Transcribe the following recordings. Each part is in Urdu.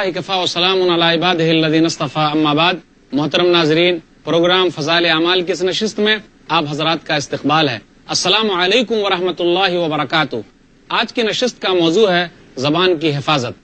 الحمد للہ کفا وسلام علیباد الصطفیٰ اماباد محترم ناظرین، پروگرام فضائل اعمال کی اس نشست میں آپ حضرات کا استقبال ہے. السلام علیکم ورحمۃ اللہ وبرکاتہ. آج کی نشست کا موضوع ہے زبان کی حفاظت.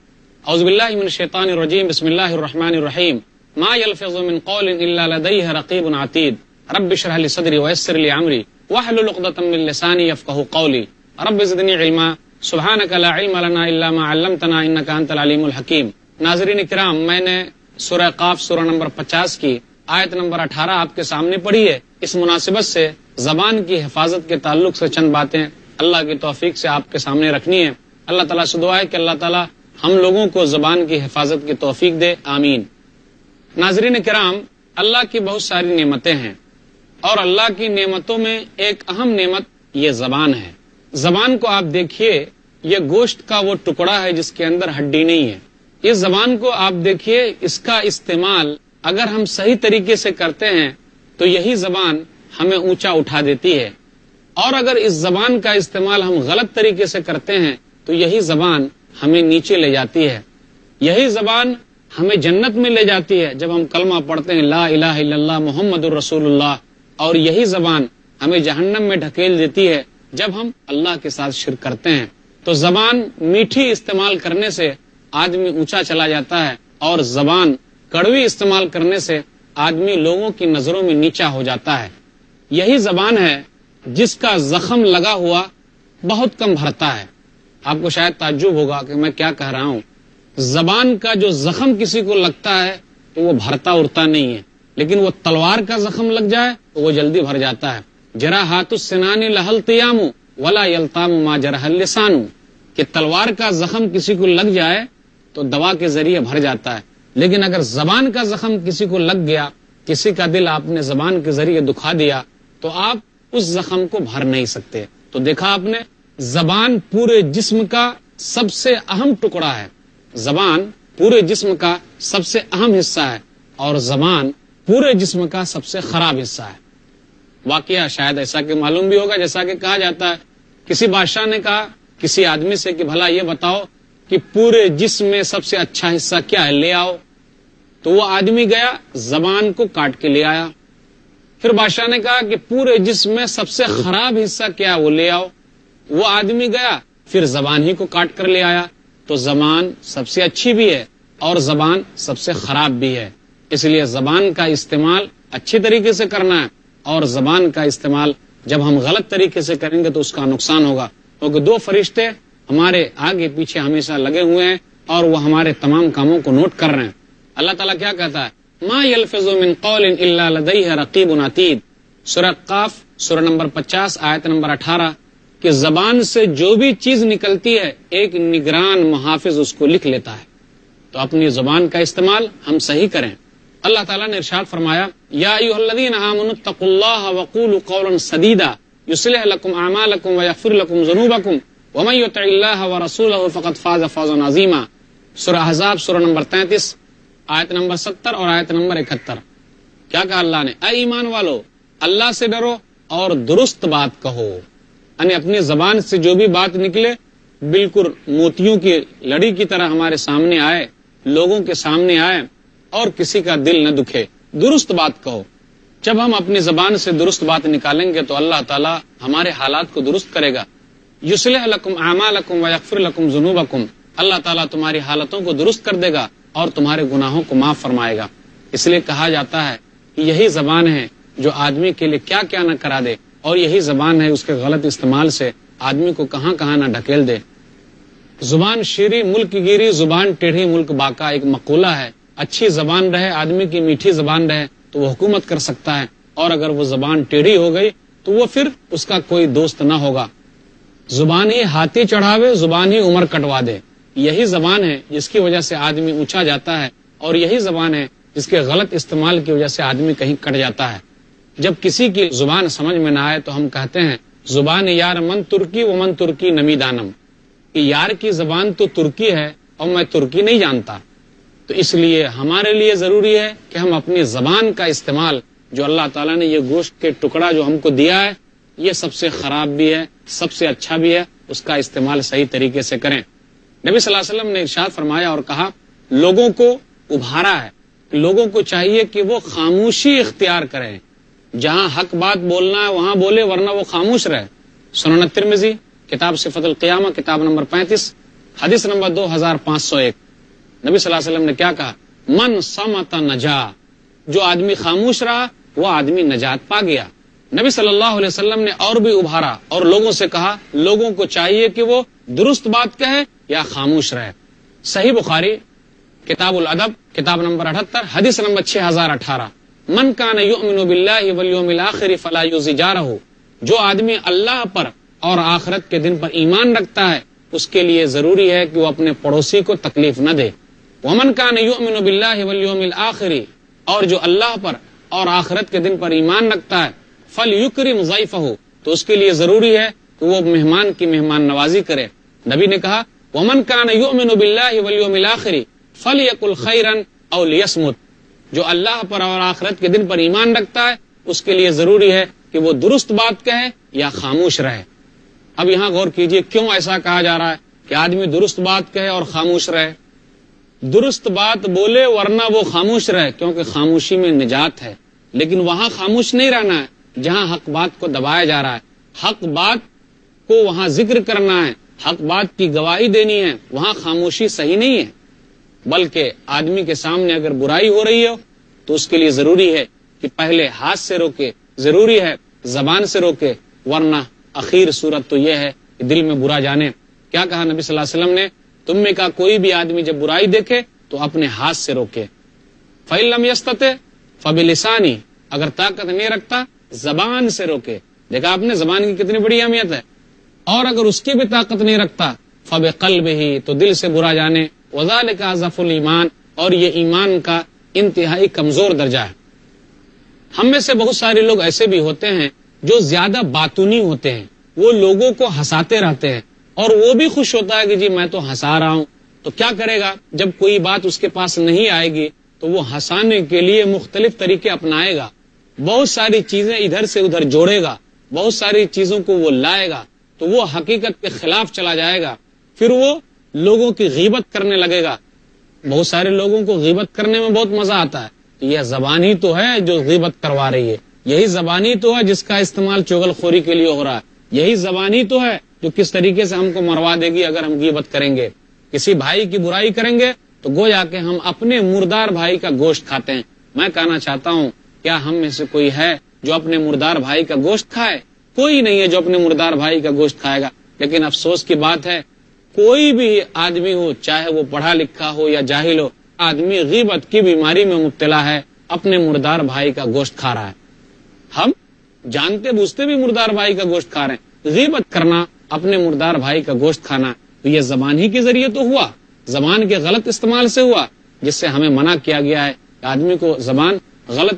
اعوذ باللہ من الشیطان الرجیم، بسم اللہ الرحمن الرحیم. ما يلفظ من قول الا لديه رقیب عتید. رب اشرح لي صدری ويسر لي امری. واحلل عقدة من لسانی يفقهوا قولی. رب زدنی علما. سبحانك لا علم لنا الا ما علمتنا انك انت العلیم الحکیم. ناظرین کرام میں نے سورہ قاف، سورہ نمبر پچاس کی آیت نمبر اٹھارہ آپ کے سامنے پڑھی ہے۔ اس مناسبت سے زبان کی حفاظت کے تعلق سے چند باتیں اللہ کی توفیق سے آپ کے سامنے رکھنی ہے اللہ تعالیٰ سے دعا ہے کہ اللہ تعالیٰ ہم لوگوں کو زبان کی حفاظت کی توفیق دے۔ آمین۔ ناظرین کرام اللہ کی بہت ساری نعمتیں ہیں اور اللہ کی نعمتوں میں ایک اہم نعمت یہ زبان ہے۔ زبان کو آپ دیکھیے، یہ گوشت کا وہ ٹکڑا ہے جس کے اندر ہڈی نہیں ہے۔ اس زبان کو آپ دیکھیے، اس کا استعمال اگر ہم صحیح طریقے سے کرتے ہیں، تو یہی زبان ہمیں اونچا اٹھا دیتی ہے۔ اور اگر اس زبان کا استعمال ہم غلط طریقے سے کرتے ہیں، تو یہی زبان ہمیں نیچے لے جاتی ہے۔ یہی زبان ہمیں جنت میں لے جاتی ہے۔ جب ہم کلمہ پڑھتے ہیں، لا الہ الا اللہ محمد الرسول اللہ، اور یہی زبان ہمیں جہنم میں ڈھکیل دیتی ہے۔ جب ہم اللہ کے ساتھ شرک کرتے ہیں، تو زبان میٹھی استعمال کرنے سے آدمی اونچا چلا جاتا ہے اور زبان کڑوی استعمال کرنے سے آدمی لوگوں کی نظروں میں نیچا ہو جاتا ہے۔ یہی زبان ہے جس کا زخم لگا ہوا بہت کم بھرتا ہے۔ آپ کو شاید تعجب ہوگا کہ میں کیا کہہ رہا ہوں۔ زبان کا جو زخم کسی کو لگتا ہے تو وہ بھرتا اڑتا نہیں ہے، لیکن وہ تلوار کا زخم لگ جائے تو وہ جلدی بھر جاتا ہے۔ جرا ہاتھ سنانی لہل تیام ولا یلتام ما جرح لسانو کہ تلوار کا زخم کسی کو لگ جائے تو دوا کے ذریعے بھر جاتا ہے۔ لیکن اگر زبان کا زخم کسی کو لگ گیا، کسی کا دل آپ نے زبان کے ذریعے دکھا دیا، تو آپ اس زخم کو بھر نہیں سکتے۔ تو دیکھا آپ نے، زبان پورے جسم کا سب سے اہم ٹکڑا ہے۔ زبان پورے جسم کا سب سے اہم حصہ ہے اور زبان پورے جسم کا سب سے خراب حصہ ہے۔ واقعہ شاید ایسا کہ معلوم بھی ہوگا، جیسا کہ کہا جاتا ہے، کسی بادشاہ نے کہا، کسی آدمی سے کہ بھلا یہ بتاؤ کہ پورے جسم میں سب سے اچھا حصہ کیا ہے، لے آؤ۔ تو وہ آدمی گیا، زبان کو کاٹ کے لے آیا۔ پھر بادشاہ نے کہا کہ پورے جسم میں سب سے خراب حصہ کیا ہے، وہ لے آؤ۔ وہ آدمی گیا، پھر زبان ہی کو کاٹ کر لے آیا۔ تو زبان سب سے اچھی بھی ہے اور زبان سب سے خراب بھی ہے۔ اس لیے زبان کا استعمال اچھی طریقے سے کرنا ہے اور زبان کا استعمال جب ہم غلط طریقے سے کریں گے تو اس کا نقصان ہوگا۔ کیونکہ دو فرشتے ہمارے آگے پیچھے ہمیشہ لگے ہوئے ہیں اور وہ ہمارے تمام کاموں کو نوٹ کر رہے ہیں۔ اللہ تعالیٰ کیا کہتا ہے؟ ما يلفظ من قول الا لديه رقیب عتید سورہ قاف، سورہ نمبر پچاس، آیت نمبر اٹھارہ۔ کہ زبان سے جو بھی چیز نکلتی ہے، ایک نگران محافظ اس کو لکھ لیتا ہے۔ تو اپنی زبان کا استعمال ہم صحیح کریں۔ اللہ تعالیٰ نے ارشاد فرمایا، یا ایوہ الذین آمنوا اتقوا اللہ وقولوا قولا سدیدا۔ یصلح لکم اعمالکم ویغفر لکم ذنوبکم۔ ومن یطع اللہ ورسولہ فقد فاز فوزا عظیما سورہ احزاب سورہ نمبر 33 آیت نمبر 70 اور آیت نمبر 71 کیا کہا اللہ نے؟ اے ایمان والو، اللہ سے ڈرو اور درست بات کہو۔ یعنی اپنی زبان سے جو بھی بات نکلے، بالکل موتیوں کی لڑی کی طرح ہمارے سامنے آئے، لوگوں کے سامنے آئے اور کسی کا دل نہ دکھے۔ درست بات کہو۔ جب ہم اپنی زبان سے درست بات نکالیں گے تو اللہ تعالیٰ ہمارے حالات کو درست کرے گا۔ یوسلح لکم اعمالکم ویغفر لکم ذنوبکم۔ اللہ تعالیٰ تمہاری حالتوں کو درست کر دے گا اور تمہارے گناہوں کو معاف فرمائے گا۔ اس لیے کہا جاتا ہے کہ یہی زبان ہے جو آدمی کے لیے کیا کیا نہ کرا دے اور یہی زبان ہے اس کے غلط استعمال سے آدمی کو کہاں کہاں نہ ڈھکیل دے۔ زبان شیری ملک گیری، زبان ٹیڑھی ملک باقا ایک مقولہ ہے۔ اچھی زبان رہے، آدمی کی میٹھی زبان رہے تو وہ حکومت کر سکتا ہے اور اگر وہ زبان ٹیڑھی ہو گئی تو وہ پھر اس کا کوئی دوست نہ ہوگا۔ زبان ہی ہاتھی چڑھاوے، زبان ہی عمر کٹوا دے۔ یہی زبان ہے جس کی وجہ سے آدمی اونچا جاتا ہے اور یہی زبان ہے جس کے غلط استعمال کی وجہ سے آدمی کہیں کٹ جاتا ہے۔ جب کسی کی زبان سمجھ میں نہ آئے تو ہم کہتے ہیں، زبان یار من ترکی و من ترکی نمی دانم۔ کہ یار کی زبان تو ترکی ہے اور میں ترکی نہیں جانتا۔ تو اس لیے ہمارے لیے ضروری ہے کہ ہم اپنی زبان کا استعمال، جو اللہ تعالیٰ نے یہ گوشت کے ٹکڑا جو ہم کو دیا ہے، یہ سب سے خراب بھی ہے سب سے اچھا بھی ہے، اس کا استعمال صحیح طریقے سے کریں۔ نبی صلی اللہ علیہ وسلم نے ارشاد فرمایا اور کہا، لوگوں کو ابھارا ہے، لوگوں کو چاہیے کہ وہ خاموشی اختیار کریں۔ جہاں حق بات بولنا ہے، وہاں بولے، ورنہ وہ خاموش رہے۔ سنن ترمزی کتاب صفت القیامہ، کتاب نمبر پینتیس، حدیث نمبر دو ہزار پانچ سو ایک۔ نبی صلی اللہ علیہ وسلم نے کیا کہا؟ من سمت نجا، جو آدمی خاموش رہا، وہ آدمی نجات پا گیا۔ نبی صلی اللہ علیہ وسلم نے اور بھی ابھارا اور لوگوں سے کہا، لوگوں کو چاہیے کہ وہ درست بات کہے یا خاموش رہے۔ صحیح بخاری، کتاب الادب، کتاب نمبر اٹھہتر حدیث نمبر چھ ہزار اٹھارہ۔ من کان یؤمن باللہ والیوم الاخر فلا یزجارہ جو آدمی اللہ پر اور آخرت کے دن پر ایمان رکھتا ہے، اس کے لیے ضروری ہے کہ وہ اپنے پڑوسی کو تکلیف نہ دے۔ ومن کان یؤمن باللہ والیوم الاخر، اور جو اللہ پر اور آخرت کے دن پر ایمان رکھتا ہے فل یکرم ضیفہ تو اس کے لیے ضروری ہے کہ وہ مہمان کی مہمان نوازی کرے۔ نبی نے کہا، ومن کان یؤمن باللہ والیوم الاخر فلیقل خیرا او لیصمت جو اللہ پر اور آخرت کے دن پر ایمان رکھتا ہے، اس کے لیے ضروری ہے کہ وہ درست بات کہے یا خاموش رہے۔ اب یہاں غور کیجیے، کیوں ایسا کہا جا رہا ہے کہ آدمی درست بات کہے اور خاموش رہے؟ درست بات بولے ورنہ وہ خاموش رہے، کیونکہ خاموشی میں نجات ہے۔ لیکن وہاں خاموش نہیں رہنا ہے۔ جہاں حق بات کو دبایا جا رہا ہے، حق بات کو وہاں ذکر کرنا ہے، حق بات کی گواہی دینی ہے، وہاں خاموشی صحیح نہیں ہے۔ بلکہ آدمی کے سامنے اگر برائی ہو رہی ہو، تو اس کے لیے ضروری ہے کہ پہلے ہاتھ سے روکے، ضروری ہے زبان سے روکے، ورنہ اخیر صورت تو یہ ہے کہ دل میں برا جانے۔ کیا کہا نبی صلی اللہ علیہ وسلم نے؟ تم میں کا کوئی بھی آدمی جب برائی دیکھے، تو اپنے ہاتھ سے روکے۔ فعلم یستت فبلسانی اگر طاقت نہیں رکھتا زبان سے روکے۔ دیکھا آپ نے، زبان کی کتنی بڑی اہمیت ہے۔ اور اگر اس کی بھی طاقت نہیں رکھتا فب قلب ہی تو دل سے برا جانے۔ وزال کا ضف المان اور یہ ایمان کا انتہائی کمزور درجہ ہے۔ ہم میں سے بہت سارے لوگ ایسے بھی ہوتے ہیں جو زیادہ باتونی ہوتے ہیں۔ وہ لوگوں کو ہنساتے رہتے ہیں۔ اور وہ بھی خوش ہوتا ہے کہ جی میں تو ہنسا رہا ہوں۔ تو کیا کرے گا؟ جب کوئی بات اس کے پاس نہیں آئے گی، تو وہ ہنسانے کے لیے مختلف طریقے اپنائے گا۔ بہت ساری چیزیں ادھر سے ادھر جوڑے گا، بہت ساری چیزوں کو وہ لائے گا، تو وہ حقیقت کے خلاف چلا جائے گا۔ پھر وہ لوگوں کی غیبت کرنے لگے گا۔ بہت سارے لوگوں کو غیبت کرنے میں بہت مزہ آتا ہے۔ تو یہ زبان ہی تو ہے جو غیبت کروا رہی ہے۔ یہی زبان ہی تو ہے جس کا استعمال چوگل خوری کے لیے ہو رہا ہے۔ یہی زبان ہی تو ہے جو کس طریقے سے ہم کو مروا دے گی اگر ہم غیبت کریں گے۔ کسی بھائی کی برائی کریں گے تو گو جا کے ہم اپنے مردار بھائی کا گوشت کھاتے ہیں۔ میں کہنا چاہتا ہوں کیا ہم میں سے کوئی ہے جو اپنے مردار بھائی کا گوشت کھائے؟ کوئی نہیں ہے جو اپنے مردار بھائی کا گوشت کھائے گا۔ لیکن افسوس کی بات ہے، کوئی بھی آدمی ہو، چاہے وہ پڑھا لکھا ہو یا جاہل ہو، آدمی غیبت کی بیماری میں مبتلا ہے، اپنے مردار بھائی کا گوشت کھا رہا ہے۔ ہم جانتے بوجھتے بھی مردار بھائی کا گوشت کھا رہے ہیں۔ غیبت کرنا، اپنے مردار بھائی کا گوشت کھانا، تو یہ زبان ہی کے ذریعے تو ہوا۔ زبان کے غلط استعمال سے ہوا، جس سے ہمیں منع کیا گیا ہے۔ آدمی کو زبان غلط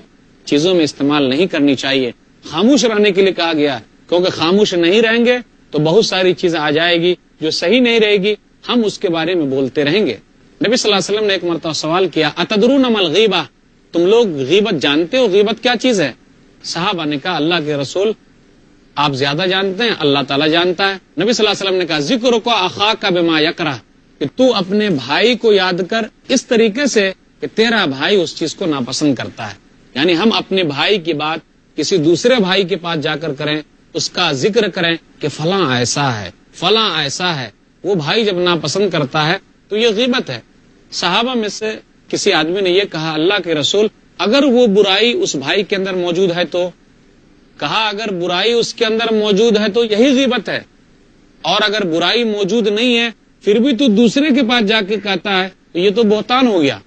چیزوں میں استعمال نہیں کرنی چاہیے۔ خاموش رہنے کے لیے کہا گیا کیونکہ خاموش نہیں رہیں گے تو بہت ساری چیزیں آ جائے گی جو صحیح نہیں رہے گی، ہم اس کے بارے میں بولتے رہیں گے۔ نبی صلی اللہ علیہ وسلم نے ایک مرتبہ سوال کیا، اتدرون عمل غیبہ تم لوگ غیبت جانتے ہو؟ غیبت کیا چیز ہے؟ صحابہ نے کہا، اللہ کے رسول آپ زیادہ جانتے ہیں، اللہ تعالیٰ جانتا ہے۔ نبی صلی اللہ علیہ وسلم نے کہا، ذکر کو آخا کا بما یکرا کہ تو اپنے بھائی کو یاد کر اس طریقے سے کہ تیرا بھائی اس چیز کو ناپسند کرتا ہے۔ یعنی ہم اپنے بھائی کی بات کسی دوسرے بھائی کے پاس جا کر کریں، اس کا ذکر کریں کہ فلاں ایسا ہے، فلاں ایسا ہے، وہ بھائی جب ناپسند کرتا ہے تو یہ غیبت ہے۔ صحابہ میں سے کسی آدمی نے یہ کہا، اللہ کے رسول، اگر وہ برائی اس بھائی کے اندر موجود ہے تو؟ کہا، اگر برائی اس کے اندر موجود ہے تو یہی غیبت ہے۔ اور اگر برائی موجود نہیں ہے، پھر بھی تو دوسرے کے پاس جا کے کہتا ہے، تو یہ تو بہتان ہو گیا۔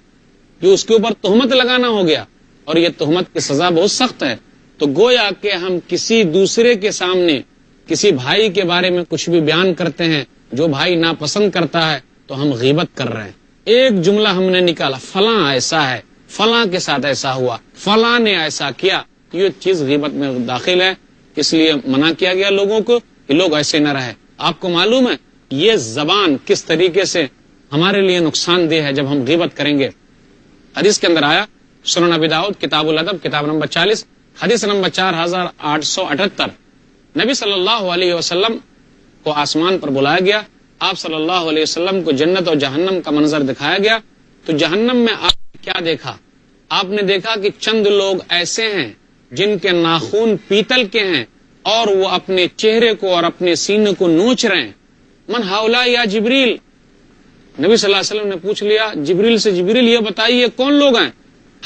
جو اس کے اوپر تہمت لگانا ہو گیا۔ اور یہ تہمت کی سزا بہت سخت ہے۔ تو گویا کہ ہم کسی دوسرے کے سامنے، کسی بھائی کے بارے میں کچھ بھی بیان کرتے ہیں، جو بھائی ناپسند کرتا ہے، تو ہم غیبت کر رہے ہیں۔ ایک جملہ ہم نے نکالا، فلاں ایسا ہے، فلاں کے ساتھ ایسا ہوا، فلاں نے ایسا کیا۔ یہ چیز غیبت میں داخل ہے۔ اس لیے منع کیا گیا لوگوں کو کہ لوگ ایسے نہ رہے آپ کو معلوم ہے، یہ زبان کس طریقے سے ہمارے لیے نقصان دہ ہے جب ہم غیبت کریں گے؟ حدیث کے اندر آیا سنن ابی داؤد، کتاب الادب، کتاب نمبر چالیس، حدیث نمبر چار ہزار آٹھ سو اٹھہتر۔ نبی صلی اللہ علیہ وسلم کو آسمان پر بلایا گیا، آپ صلی اللہ علیہ وسلم کو جنت اور جہنم کا منظر دکھایا گیا۔ تو جہنم میں آپ نے کیا دیکھا؟ آپ نے دیکھا کہ چند لوگ ایسے ہیں جن کے ناخون پیتل کے ہیں اور وہ اپنے چہرے کو اور اپنے سینے کو نوچ رہے ہیں۔ من ہاؤلا یا جبریل؟ نبی صلی اللہ علیہ وسلم نے پوچھ لیا، جبریل سے جبریل یہ بتائیے، کون لوگ ہیں؟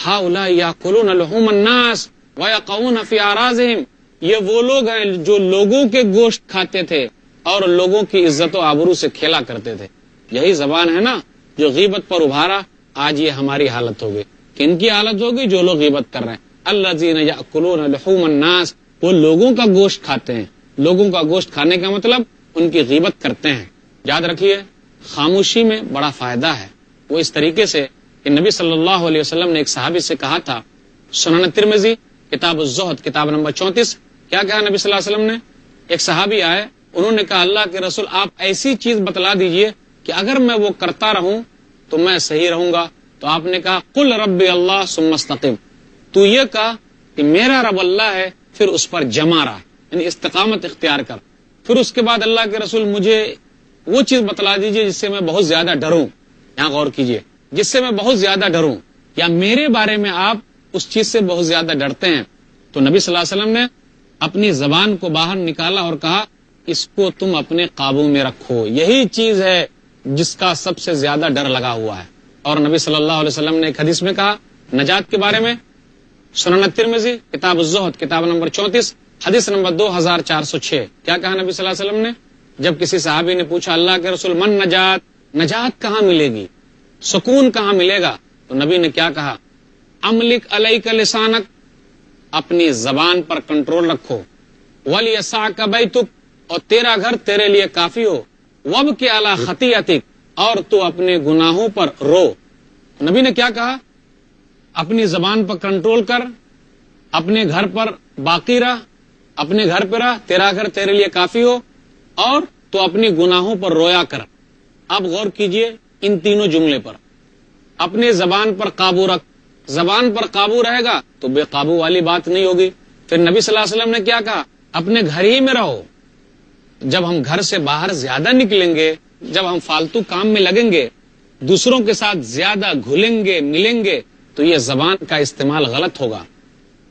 ہاؤلا یا کلون الناس و یا قون فی آرازہم۔ یہ وہ لوگ ہیں جو لوگوں کے گوشت کھاتے تھے اور لوگوں کی عزت و آبرو سے کھیلا کرتے تھے۔ یہی زبان ہے نا جو غیبت پر ابھارا، آج یہ ہماری حالت ہوگی۔ کن کی حالت ہوگی؟ جو لوگ غیبت کر رہے ہیں۔ اللہ زین یا کلون لحوم الناس، وہ لوگوں کا گوشت کھاتے ہیں۔ لوگوں کا گوشت کھانے کا مطلب ان کی غیبت کرتے ہیں۔ یاد رکھیے، خاموشی میں بڑا فائدہ ہے۔ وہ اس طریقے سے کہ نبی صلی اللہ علیہ وسلم نے ایک صحابی سے کہا تھا، سنن ترمزی کتاب الزہد، کتاب نمبر چونتیس۔ کیا کہا نبی صلی اللہ علیہ وسلم نے؟ ایک صحابی آئے، انہوں نے کہا، اللہ کے رسول، آپ ایسی چیز بتلا دیجیے کہ اگر میں وہ کرتا رہوں تو میں صحیح رہوں گا۔ تو آپ نے کہا کل رب اللہ سمستقم تو یہ کہا کہ میرا رب اللہ ہے، پھر اس پر جمع رہا۔ یعنی استقامت اختیار کر۔ پھر اس کے بعد اللہ کے رسول، مجھے وہ چیز بتلا دیجیے جس سے میں بہت زیادہ ڈروں۔ یہاں غور کیجیے۔ جس سے میں بہت زیادہ ڈروں، یا میرے بارے میں آپ اس چیز سے بہت زیادہ ڈرتے ہیں۔ تو نبی صلی اللہ علیہ وسلم نے اپنی زبان کو باہر نکالا اور کہا، اس کو تم اپنے قابو میں رکھو۔ یہی چیز ہے جس کا سب سے زیادہ ڈر لگا ہوا ہے۔ اور نبی صلی اللہ علیہ وسلم نے ایک حدیث میں کہا، نجات کے بارے میں، سنن ترمزی کتاب الزہد، کتاب نمبر چونتیس، حدیث نمبر دو ہزار چار سو چھ۔ کیا کہا نبی صلی اللہ علیہ وسلم نے؟ جب کسی صحابی نے پوچھا، اللہ کے رسول، من نجات؟ نجات کہاں ملے گی؟ سکون کہاں ملے گا؟ تو نبی نے کیا کہا؟ املک علیہ کا لسانک، اپنی زبان پر کنٹرول رکھو۔ ولی کا اور تیرا گھر تیرے لیے کافی ہو۔ وب کے اعلی خطی اور تو اپنے گناہوں پر رو۔ نبی نے کیا کہا؟ اپنی زبان پر کنٹرول کر، اپنے گھر پر باقی رہ، اپنے گھر پہ رہ، تیرا گھر تیرے لیے کافی ہو، اور تو اپنی گناہوں پر رویا کر۔ اب غور کیجیے ان تینوں جملے پر۔ اپنے زبان پر قابو رکھ۔ زبان پر قابو رہے گا تو بے قابو والی بات نہیں ہوگی۔ پھر نبی صلی اللہ علیہ وسلم نے کیا کہا؟ اپنے گھر ہی میں رہو۔ جب ہم گھر سے باہر زیادہ نکلیں گے، جب ہم فالتو کام میں لگیں گے، دوسروں کے ساتھ زیادہ گھلیں گے، ملیں گے، تو یہ زبان کا استعمال غلط ہوگا۔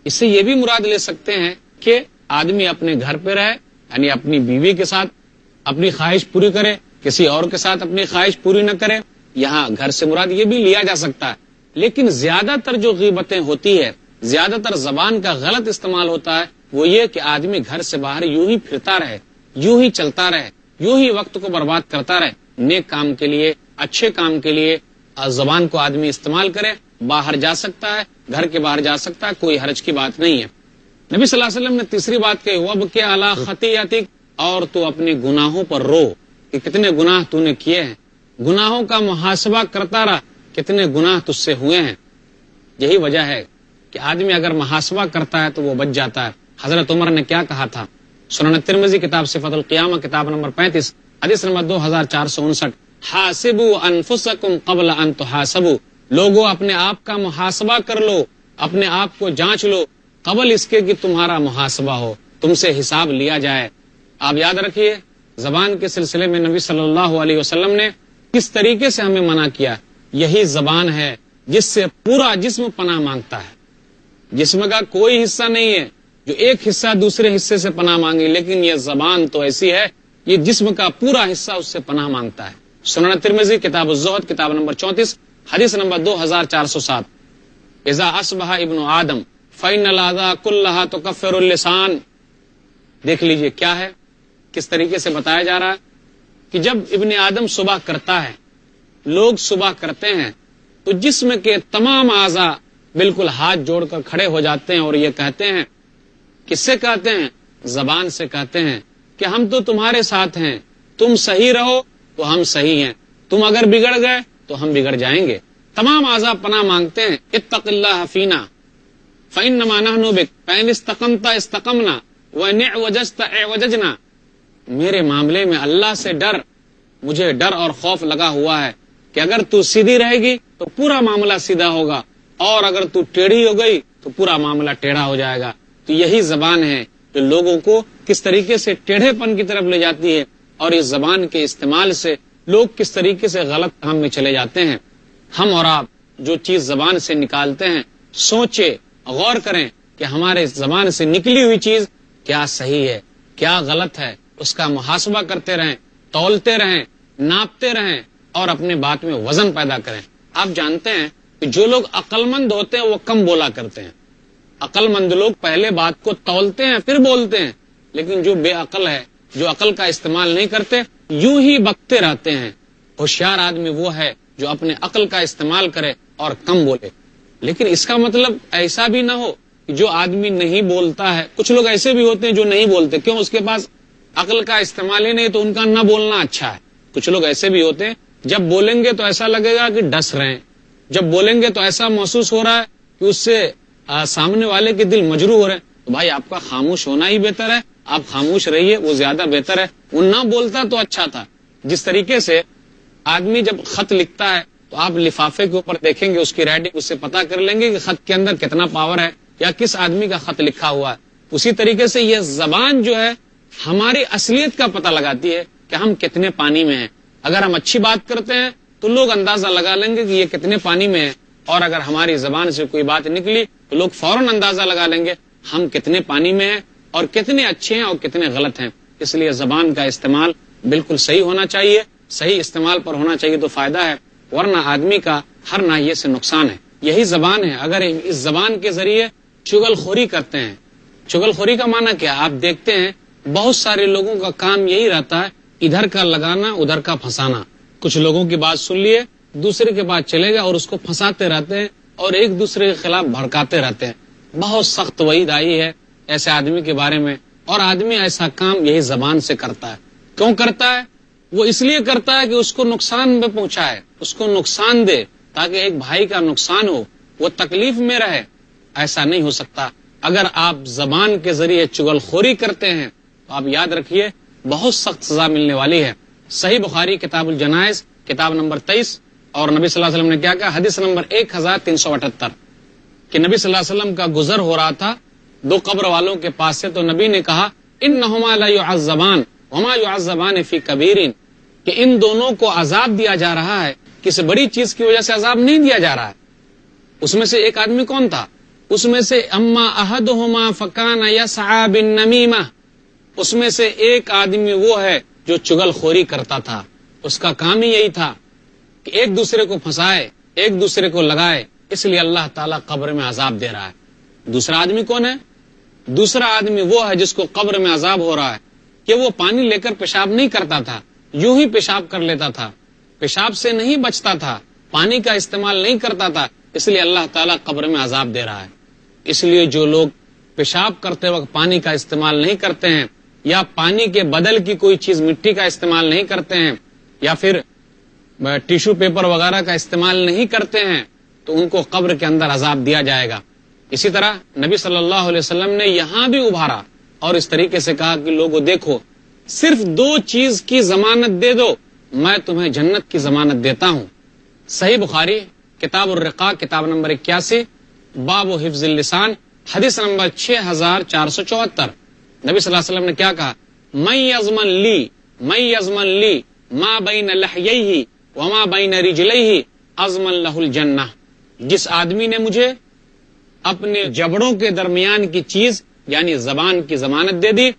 اس سے یہ بھی مراد لے سکتے ہیں کہ آدمی اپنے گھر پہ رہے یعنی اپنی بیوی کے ساتھ اپنی خواہش پوری کرے کسی اور کے ساتھ اپنی خواہش پوری نہ کرے، یہاں گھر سے مراد یہ بھی لیا جا سکتا ہے۔ لیکن زیادہ تر جو غیبتیں ہوتی ہے زیادہ تر زبان کا غلط استعمال ہوتا ہے، وہ یہ کہ آدمی گھر سے باہر یوں ہی پھرتا رہے، یوں ہی چلتا رہے، یوں ہی وقت کو برباد کرتا رہے۔ نیک کام کے لیے، اچھے کام کے لیے زبان کو آدمی استعمال کرے، باہر جا سکتا ہے، گھر کے باہر جا سکتا ہے، کوئی حرج کی بات نہیں ہے۔ نبی صلی اللہ علیہ وسلم نے تیسری بات کہ وب کے اعلیٰ خطی اور تو اپنے گناہوں پر رو۔ کہ کتنے گناہ تو نے کیے ہیں۔ گناہوں کا محاسبہ کرتا رہا، کتنے گناہ تج سے ہوئے ہیں۔ یہی وجہ ہے کہ آدمی اگر محاسبہ کرتا ہے تو وہ بچ جاتا ہے۔ حضرت عمر نے کیا کہا تھا؟ سنن ترمزی کتاب سے فت القیامہ، کتاب نمبر پینتیس، حدیث نمبر دو ہزار چار سو انسٹھ۔ حاسبو انفسکم قبل ان تحاسبو لوگو، اپنے آپ کا محاسبہ کر لو، اپنے آپ کو جانچ لو۔ قبل اس کے کہ تمہارا محاسبہ ہو، تم سے حساب لیا جائے۔ آپ یاد رکھیے زبان کے سلسلے میں نبی صلی اللہ علیہ وسلم نے کس طریقے سے ہمیں منع کیا؟ یہی زبان ہے جس سے پورا جسم پناہ مانگتا ہے۔ جسم کا کوئی حصہ نہیں ہے جو ایک حصہ دوسرے حصے سے پناہ مانگے، لیکن یہ زبان تو ایسی ہے، یہ جسم کا پورا حصہ اس سے پناہ مانگتا ہے۔ سنن ترمزی کتاب الزہد، کتاب نمبر چونتیس، حدیث نمبر دو ہزار چار سو سات۔ ازا اسبہ ابن آدم فین اللہ کل تو کفر السان دیکھ لیجیے کیا ہے؟ کس طریقے سے بتایا جا رہا ہے کہ جب ابن آدم صبح کرتا ہے، لوگ صبح کرتے ہیں، تو جسم کے تمام اعضا بالکل ہاتھ جوڑ کر کھڑے ہو جاتے ہیں اور یہ کہتے ہیں، کس سے کہتے ہیں؟ زبان سے کہتے ہیں کہ ہم تو تمہارے ساتھ ہیں، تم صحیح رہو تو ہم صحیح ہیں، تم اگر بگڑ گئے تو ہم بگڑ جائیں گے۔ تمام اعضا پناہ مانگتے ہیں، اتق اللہ حفینا فین نمانا نوبک پین استقمتا استقمنا وججنا میرے معاملے میں اللہ سے ڈر، مجھے ڈر اور خوف لگا ہوا ہے کہ اگر تو سیدھی رہے گی تو پورا معاملہ سیدھا ہوگا، اور اگر تو ٹیڑھی ہو گئی تو پورا معاملہ ٹیڑھا ہو جائے گا۔ تو یہی زبان ہے جو لوگوں کو کس طریقے سے ٹیڑھے پن کی طرف لے جاتی ہے اور اس زبان کے استعمال سے لوگ کس طریقے سے غلط کام میں چلے جاتے ہیں۔ ہم اور آپ جو چیز زبان سے نکالتے ہیں، سوچے، غور کریں کہ ہمارے زبان سے نکلی ہوئی چیز کیا صحیح ہے، کیا غلط ہے۔ اس کا محاسبہ کرتے رہیں، تولتے رہیں، ناپتے رہیں اور اپنے بات میں وزن پیدا کریں۔ آپ جانتے ہیں کہ جو لوگ عقل مند ہوتے ہیں، وہ کم بولا کرتے ہیں۔ عقل مند لوگ پہلے بات کو تولتے ہیں، پھر بولتے ہیں۔ لیکن جو بے عقل ہے، جو عقل کا استعمال نہیں کرتے، یوں ہی بکتے رہتے ہیں۔ ہوشیار آدمی وہ ہے جو اپنے عقل کا استعمال کرے اور کم بولے۔ لیکن اس کا مطلب ایسا بھی نہ ہو کہ جو آدمی نہیں بولتا ہے، کچھ لوگ ایسے بھی ہوتے ہیں جو نہیں بولتے۔ کیوں؟ اس کے پاس عقل کا استعمال ہی نہیں تو ان کا نہ بولنا اچھا ہے۔ کچھ لوگ ایسے بھی ہوتے ہیں، جب بولیں گے تو ایسا لگے گا کہ ڈس رہے ہیں۔ جب بولیں گے تو ایسا محسوس ہو رہا ہے کہ اس سے سامنے والے کے دل مجرو ہو رہے ہیں۔ تو بھائی، آپ کا خاموش ہونا ہی بہتر ہے۔ آپ خاموش رہیے، وہ زیادہ بہتر ہے۔ وہ نہ بولتا تو اچھا تھا۔ جس طریقے سے آدمی جب خط لکھتا ہے، تو آپ لفافے کے اوپر دیکھیں گے، اس کی رائٹنگ اس سے پتا کر لیں گے کہ خط کے اندر کتنا پاور ہے یا کس آدمی کا خط لکھا ہوا ہے۔ اسی طریقے سے یہ زبان جو ہے ہماری اصلیت کا پتہ لگاتی ہے کہ ہم کتنے پانی میں ہیں۔ اگر ہم اچھی بات کرتے ہیں تو لوگ اندازہ لگا لیں گے کہ یہ کتنے پانی میں ہے اور اگر ہماری زبان سے کوئی بات نکلی تو لوگ فوراً اندازہ لگا لیں گے ہم کتنے پانی میں ہیں اور کتنے اچھے ہیں اور کتنے غلط ہیں۔ اس لیے زبان کا استعمال بالکل صحیح ہونا چاہیے۔ صحیح استعمال پر ہونا چاہیے تو فائدہ ہے، ورنہ آدمی کا ہر ناحیے سے نقصان ہے۔ یہی زبان ہے۔ اگر اس زبان کے ذریعے چگل خوری کرتے ہیں چگل خوری کا معنی کیا؟ آپ دیکھتے ہیں بہت سارے لوگوں کا کام یہی رہتا ہے، ادھر کا لگانا، ادھر کا پھنسانا۔ کچھ لوگوں کی بات سن لیے، دوسرے کے بعد چلے گا اور اس کو پھنساتے رہتے ہیں اور ایک دوسرے کے خلاف بھڑکاتے رہتے ہیں۔ بہت سخت وعید آئی ہے ایسے آدمی کے بارے میں۔ اور آدمی ایسا کام یہی زبان سے کرتا ہے۔ کیوں کرتا ہے؟ وہ اس لیے کرتا ہے کہ اس کو نقصان میں پہنچا ہے اس کو نقصان دے، تاکہ ایک بھائی کا نقصان ہو، وہ تکلیف میں رہے۔ ایسا نہیں ہو سکتا۔ اگر آپ زبان کے ذریعے چگل خوری کرتے ہیں آپ یاد رکھیے، بہت سخت سزا ملنے والی ہے۔ صحیح بخاری کتاب الجنائز، کتاب نمبر تیئیس، اور نبی صلی اللہ علیہ وسلم نے کیا کہا؟ حدیث نمبر ایک ہزار تین سو اٹھہتر کہ نبی صلی اللہ علیہ وسلم کا گزر ہو رہا تھا، دو قبر والوں کے پاس سے تو نبی نے کہا ان نہ زبان زبان فی کبیرین۔ کہ ان دونوں کو عذاب دیا جا رہا ہے، کسی بڑی چیز کی وجہ سے عذاب نہیں دیا جا رہا ہے۔ اس میں سے ایک آدمی کون تھا؟ اس میں سے اما احد ہوما فکان یا صاحب نمیما اس میں سے ایک آدمی وہ ہے جو چگل خوری کرتا تھا۔ اس کا کام ہی یہی تھا کہ ایک دوسرے کو پھنسائے، ایک دوسرے کو لگائے۔ اس لیے اللہ تعالیٰ قبر میں عذاب دے رہا ہے۔ دوسرا آدمی کون ہے؟ دوسرا آدمی وہ ہے جس کو قبر میں عذاب ہو رہا ہے کہ وہ پانی لے کر پیشاب نہیں کرتا تھا، یوں ہی پیشاب کر لیتا تھا۔ پیشاب سے نہیں بچتا تھا، پانی کا استعمال نہیں کرتا تھا، اس لیے اللہ تعالیٰ قبر میں عذاب دے رہا ہے۔ اس لیے جو لوگ پیشاب کرتے وقت پانی کا استعمال نہیں کرتے ہیں یا پانی کے بدل کی کوئی چیز مٹی کا استعمال نہیں کرتے ہیں، یا پھر ٹیشو پیپر وغیرہ کا استعمال نہیں کرتے ہیں، تو ان کو قبر کے اندر عذاب دیا جائے گا۔ اسی طرح نبی صلی اللہ علیہ وسلم نے یہاں بھی ابھارا اور اس طریقے سے کہا کہ لوگوں، دیکھو، صرف دو چیز کی ضمانت دے دو، میں تمہیں جنت کی ضمانت دیتا ہوں۔ صحیح بخاری، کتاب الرقا کتاب نمبر اکیاسی، باب و حفظ السان حدیث نمبر چھ ہزار چار سو چوہتر۔ نبی صلی اللہ علیہ وسلم نے کیا کہا؟ میں یزمن لی میں یزمن لی ماں بین لہی وما بین رجلئی ازمن لہ الجنہ. جس آدمی نے مجھے اپنے جبڑوں کے درمیان کی چیز یعنی زبان کی ضمانت دے دی،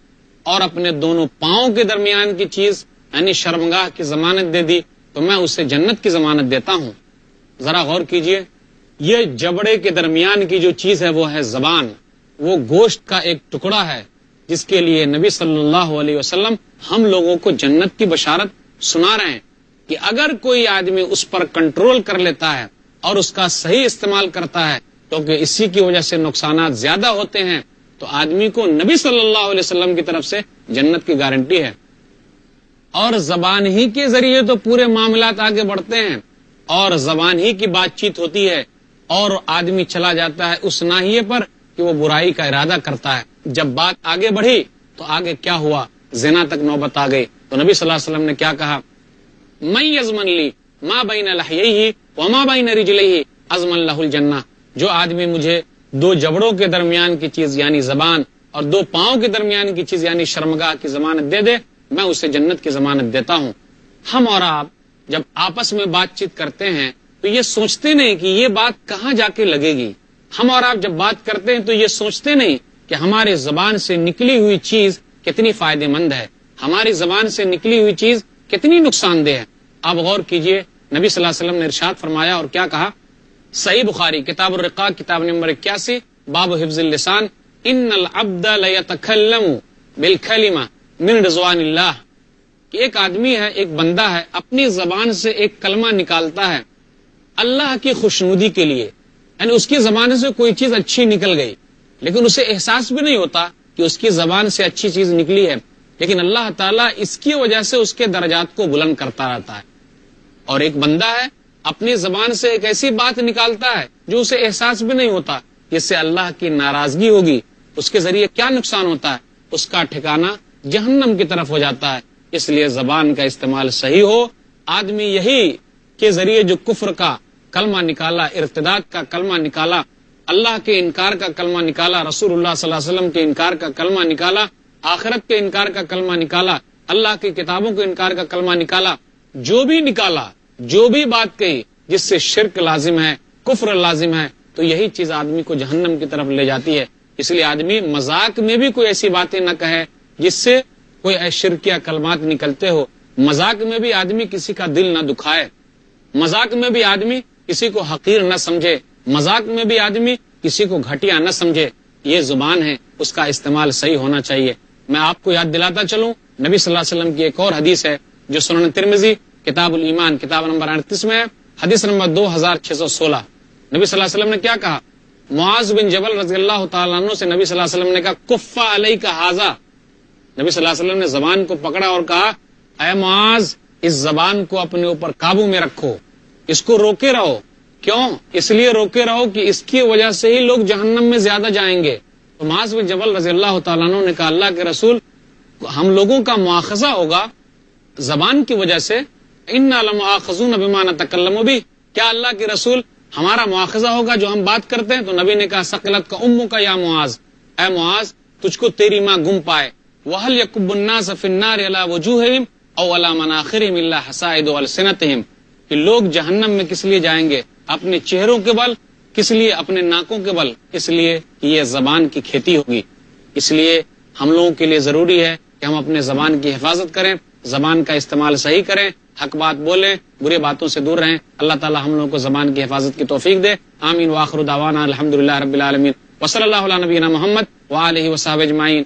اور اپنے دونوں پاؤں کے درمیان کی چیز یعنی شرمگاہ کی ضمانت دے دی، تو میں اسے جنت کی ضمانت دیتا ہوں۔ ذرا غور کیجیے، یہ جبڑے کے درمیان کی جو چیز ہے، وہ ہے زبان۔ وہ گوشت کا ایک ٹکڑا ہے۔ جس کے لیے نبی صلی اللہ علیہ وسلم ہم لوگوں کو جنت کی بشارت سنا رہے ہیں کہ اگر کوئی آدمی اس پر کنٹرول کر لیتا ہے اور اس کا صحیح استعمال کرتا ہے کیونکہ اسی کی وجہ سے نقصانات زیادہ ہوتے ہیں، تو آدمی کو نبی صلی اللہ علیہ وسلم کی طرف سے جنت کی گارنٹی ہے۔ اور زبان ہی کے ذریعے تو پورے معاملات آگے بڑھتے ہیں۔ اور زبان ہی کی بات چیت ہوتی ہے اور آدمی چلا جاتا ہے اس ناحیے پر کہ وہ برائی کا ارادہ کرتا ہے۔ جب بات آگے بڑھی تو آگے کیا ہوا؟ زنا تک نوبت آ گئی۔ تو نبی صلی اللہ علیہ وسلم نے کیا کہا؟ میں یزمن لی ماں بین الحی وما بین رجلئی ازم اللہ الجنہ. جو آدمی مجھے دو جبڑوں کے درمیان کی چیز یعنی زبان اور دو پاؤں کے درمیان کی چیز یعنی شرمگاہ کی ضمانت دے دے، میں اسے جنت کی ضمانت دیتا ہوں۔ ہم اور آپ جب آپس میں بات چیت کرتے ہیں تو یہ سوچتے نہیں کہ یہ بات کہاں جا کے لگے گی۔ ہم اور آپ جب بات کرتے ہیں تو یہ سوچتے نہیں کہ ہمارے زبان سے نکلی ہوئی چیز کتنی فائدے مند ہے، ہماری زبان سے نکلی ہوئی چیز کتنی نقصان دہ ہے۔ آپ غور کیجیے، نبی صلی اللہ علیہ وسلم نے ارشاد فرمایا اور کیا کہا؟ صحیح بخاری، کتاب الرقا کتاب نمبر اکیاسی، باب حفظ اللسان، ان العبد لیتکلم بالکلمہ من رضوان اللہ کہ ایک آدمی ہے، ایک بندہ ہے، اپنی زبان سے ایک کلمہ نکالتا ہے اللہ کی خوشنودی کے لیے یعنی اس کی زبان سے کوئی چیز اچھی نکل گئی۔ لیکن اسے احساس بھی نہیں ہوتا کہ اس کی زبان سے اچھی چیز نکلی ہے۔ لیکن اللہ تعالیٰ اس کی وجہ سے اس کے درجات کو بلند کرتا رہتا ہے۔ اور ایک بندہ ہے، اپنی زبان سے ایک ایسی بات نکالتا ہے جو اسے احساس بھی نہیں ہوتا، جس سے اللہ کی ناراضگی ہوگی۔ اس کے ذریعے کیا نقصان ہوتا ہے؟ اس کا ٹھکانہ جہنم کی طرف ہو جاتا ہے۔ اس لیے زبان کا استعمال صحیح ہو۔ آدمی یہی کے ذریعے جو کفر کا کلمہ نکالا، ارتداد کا کلمہ نکالا اللہ کے انکار کا کلمہ نکالا رسول اللہ صلی اللہ علیہ وسلم کے انکار کا کلمہ نکالا، آخرت کے انکار کا کلمہ نکالا، اللہ کی کتابوں کے انکار کا کلمہ نکالا، جو بھی نکالا، جو بھی بات کہی، جس سے شرک لازم ہے، کفر لازم ہے، تو یہی چیز آدمی کو جہنم کی طرف لے جاتی ہے۔ اس لیے آدمی مذاق میں بھی کوئی ایسی باتیں نہ کہے، جس سے کوئی شرکیہ کلمات نکلتے ہو۔ مذاق میں بھی آدمی کسی کا دل نہ دکھائے۔ مذاق میں بھی آدمی کسی کو حقیر نہ سمجھے۔ مذاق میں بھی آدمی کسی کو گھٹیا نہ سمجھے، یہ زبان ہے، اس کا استعمال صحیح ہونا چاہیے۔ میں آپ کو یاد دلاتا چلوں، نبی صلی اللہ علیہ وسلم کی ایک اور حدیث ہے، جو سنن ترمزی کتاب الایمان، کتاب نمبر اڑتیس میں ہے، حدیث نمبر دو ہزار چھ سو سولہ۔ نبی صلی اللہ علیہ وسلم نے کیا کہا؟ معاذ بن جبل رضی اللہ تعالیٰ عنہ سے نبی صلی اللہ علیہ وسلم نے کہا، کفا علیہ کا حاضہ نبی صلی اللہ علیہ وسلم نے زبان کو پکڑا اور کہا، اے معاذ، اس زبان کو اپنے اوپر قابو میں رکھو، اس کو روکے رہو۔ کیوں؟ اس لیے روکے رہو کہ اس کی وجہ سے ہی لوگ جہنم میں زیادہ جائیں گے۔ تو معاذ بن جبل رضی اللہ تعالیٰ عنہ نے کہا، اللہ کے رسول، ہم لوگوں کا مواخذہ ہوگا زبان کی وجہ سے۔ ان خزون ابمان تکلم بھی کیا اللہ کے رسول ہمارا مواخذہ ہوگا جو ہم بات کرتے ہیں؟ تو نبی نے کہا سکلت کا امو کا یا معاذ۔ اے معاذ، تجھ کو تیری ماں گم پائے۔ وحل یقب الناس فی النار علی وجوہہم او علی مناخرہم اللہ حسائد والسنتہم کہ لوگ جہنم میں کس لیے جائیں گے؟ اپنے چہروں کے بل، کس لیے اپنے ناکوں کے بل؟ اس لیے کہ یہ زبان کی کھیتی ہوگی۔ اس لیے ہم لوگوں کے لیے ضروری ہے کہ ہم اپنے زبان کی حفاظت کریں، زبان کا استعمال صحیح کریں، حق بات بولیں برے باتوں سے دور رہیں۔ اللہ تعالی ہم لوگوں کو زبان کی حفاظت کی توفیق دے۔ آمین۔ واخر دعوانا الحمد رب العالمین۔ وصلی اللہ علیہ نبینا محمد وآلہ وصحبہ اجمعین۔